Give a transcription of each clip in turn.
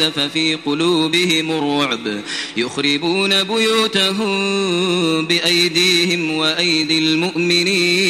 وقذف في قلوبهم الرعب. يخربون بيوتهم بأيديهم وأيدي المؤمنين.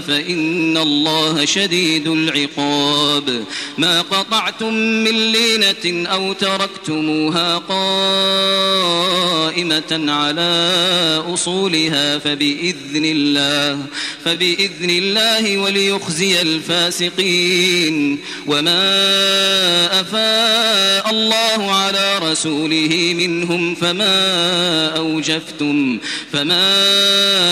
فإن الله شديد العقاب. ما قطعتم من لينة أو تركتموها قائمة على أصولها فبإذن الله فبإذن الله وليخزي الفاسقين. وما أفاء الله على رسوله منهم فما أوجفتم فما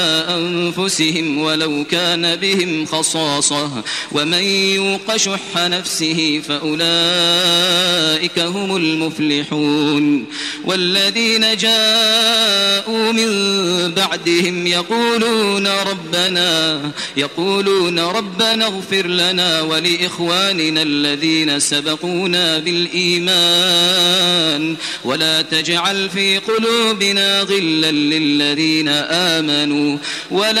أنفسهم ولو كان بهم خصاصة. ومن يوق شح نفسه فأولئك هم المفلحون. والذين جاءوا من بعدهم يقولون ربنا يقولون ربنا اغفر لنا ولإخواننا الذين سبقونا بالإيمان. ولا تجعل في قلوبنا غلا للذين آمنوا ولا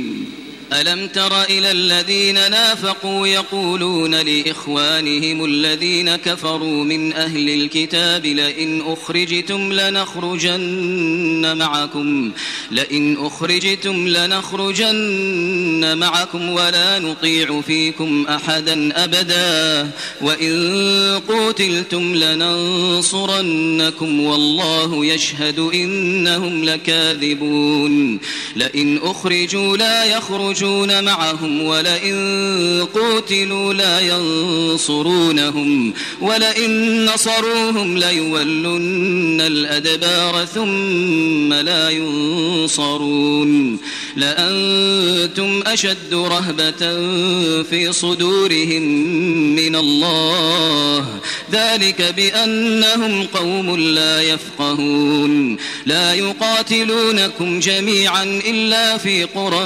ألم تر إلى الذين نافقوا يقولون لإخوانهم الذين كفروا من أهل الكتاب لئن أخرجتم لنخرجن معكم لئن أخرجتم لنخرجن معكم ولا نطيع فيكم أحدا أبدا وإن قتلتم لننصرنكم والله يشهد إنهم لكاذبون لئن أخرجوا لا يخرجون يخرجون معهم ولئن قوتلوا لا ينصرونهم ولئن نصروهم ليولن الأدبار ثم لا ينصرون لأنتم أشد رهبة في صدورهم من الله ذلك بأنهم قوم لا يفقهون لا يقاتلونكم جميعا إلا في قرى